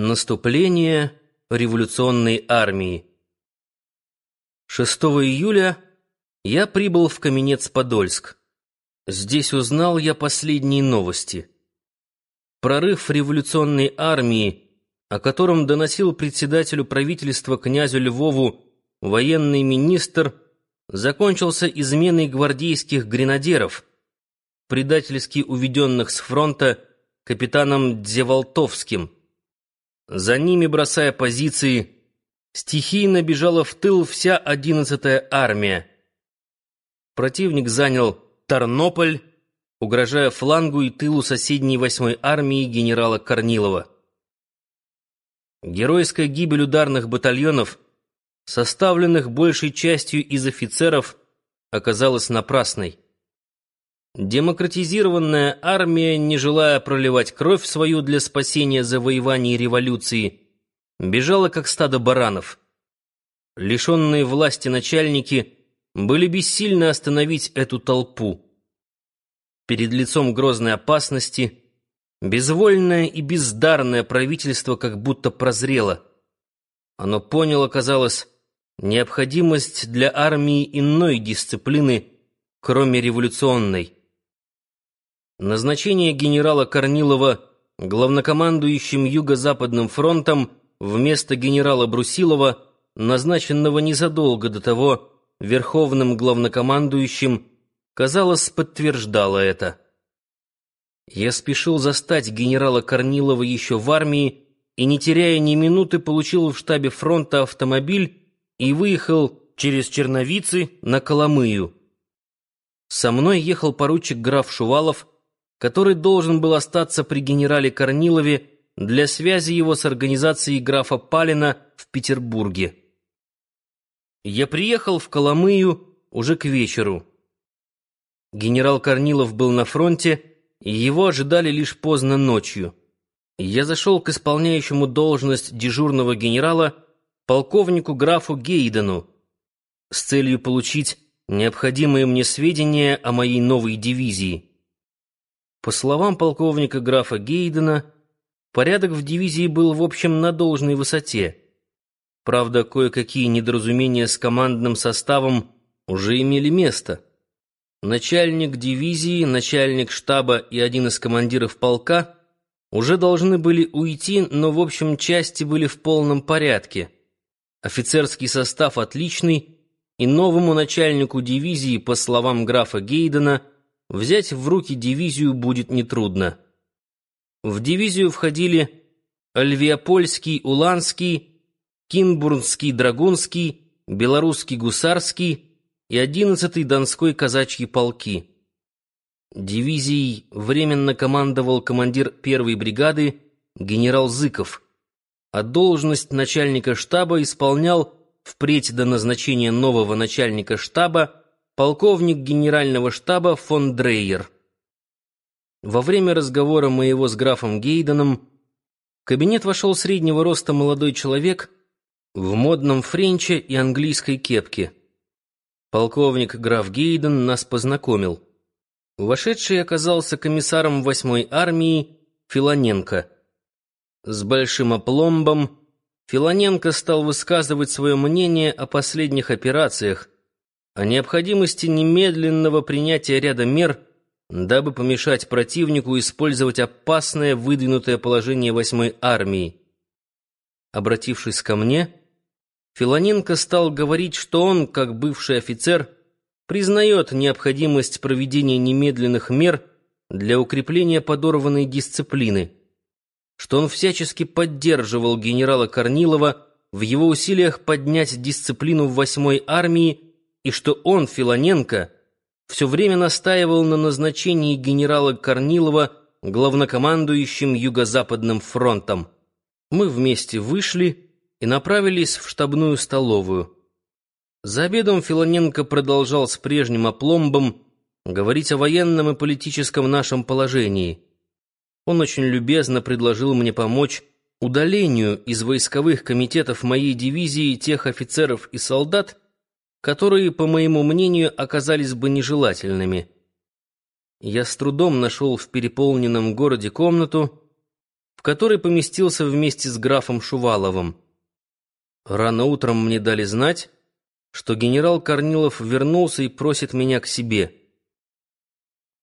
Наступление революционной армии 6 июля я прибыл в Каменец-Подольск. Здесь узнал я последние новости. Прорыв революционной армии, о котором доносил председателю правительства князю Львову военный министр, закончился изменой гвардейских гренадеров, предательски уведенных с фронта капитаном Дзеволтовским. За ними, бросая позиции, стихийно бежала в тыл вся одиннадцатая армия. Противник занял Тарнополь, угрожая флангу и тылу соседней восьмой армии генерала Корнилова. Геройская гибель ударных батальонов, составленных большей частью из офицеров, оказалась напрасной. Демократизированная армия, не желая проливать кровь свою для спасения завоеваний революции, бежала как стадо баранов. Лишенные власти начальники были бессильны остановить эту толпу. Перед лицом грозной опасности безвольное и бездарное правительство как будто прозрело. Оно поняло, казалось, необходимость для армии иной дисциплины, кроме революционной. Назначение генерала Корнилова главнокомандующим Юго-Западным фронтом вместо генерала Брусилова, назначенного незадолго до того верховным главнокомандующим, казалось, подтверждало это. Я спешил застать генерала Корнилова еще в армии и, не теряя ни минуты, получил в штабе фронта автомобиль и выехал через Черновицы на Коломыю. Со мной ехал поручик граф Шувалов, который должен был остаться при генерале Корнилове для связи его с организацией графа Палина в Петербурге. Я приехал в Коломыю уже к вечеру. Генерал Корнилов был на фронте, и его ожидали лишь поздно ночью. Я зашел к исполняющему должность дежурного генерала, полковнику графу Гейдену, с целью получить необходимые мне сведения о моей новой дивизии. По словам полковника графа Гейдена, порядок в дивизии был в общем на должной высоте. Правда, кое-какие недоразумения с командным составом уже имели место. Начальник дивизии, начальник штаба и один из командиров полка уже должны были уйти, но в общем части были в полном порядке. Офицерский состав отличный, и новому начальнику дивизии, по словам графа Гейдена, взять в руки дивизию будет нетрудно. В дивизию входили Альвеопольский, Уланский, Кинбурнский, Драгунский, Белорусский, Гусарский и 11-й Донской казачьи полки. Дивизией временно командовал командир первой бригады генерал Зыков, а должность начальника штаба исполнял впредь до назначения нового начальника штаба полковник генерального штаба фон Дрейер. Во время разговора моего с графом Гейденом в кабинет вошел среднего роста молодой человек в модном френче и английской кепке. Полковник граф Гейден нас познакомил. Вошедший оказался комиссаром восьмой армии Филоненко. С большим опломбом Филоненко стал высказывать свое мнение о последних операциях, о необходимости немедленного принятия ряда мер, дабы помешать противнику использовать опасное выдвинутое положение восьмой армии. Обратившись ко мне, Филоненко стал говорить, что он, как бывший офицер, признает необходимость проведения немедленных мер для укрепления подорванной дисциплины, что он всячески поддерживал генерала Корнилова в его усилиях поднять дисциплину в восьмой армии и что он, Филоненко, все время настаивал на назначении генерала Корнилова главнокомандующим Юго-Западным фронтом. Мы вместе вышли и направились в штабную столовую. За обедом Филоненко продолжал с прежним опломбом говорить о военном и политическом нашем положении. Он очень любезно предложил мне помочь удалению из войсковых комитетов моей дивизии тех офицеров и солдат, которые, по моему мнению, оказались бы нежелательными. Я с трудом нашел в переполненном городе комнату, в который поместился вместе с графом Шуваловым. Рано утром мне дали знать, что генерал Корнилов вернулся и просит меня к себе.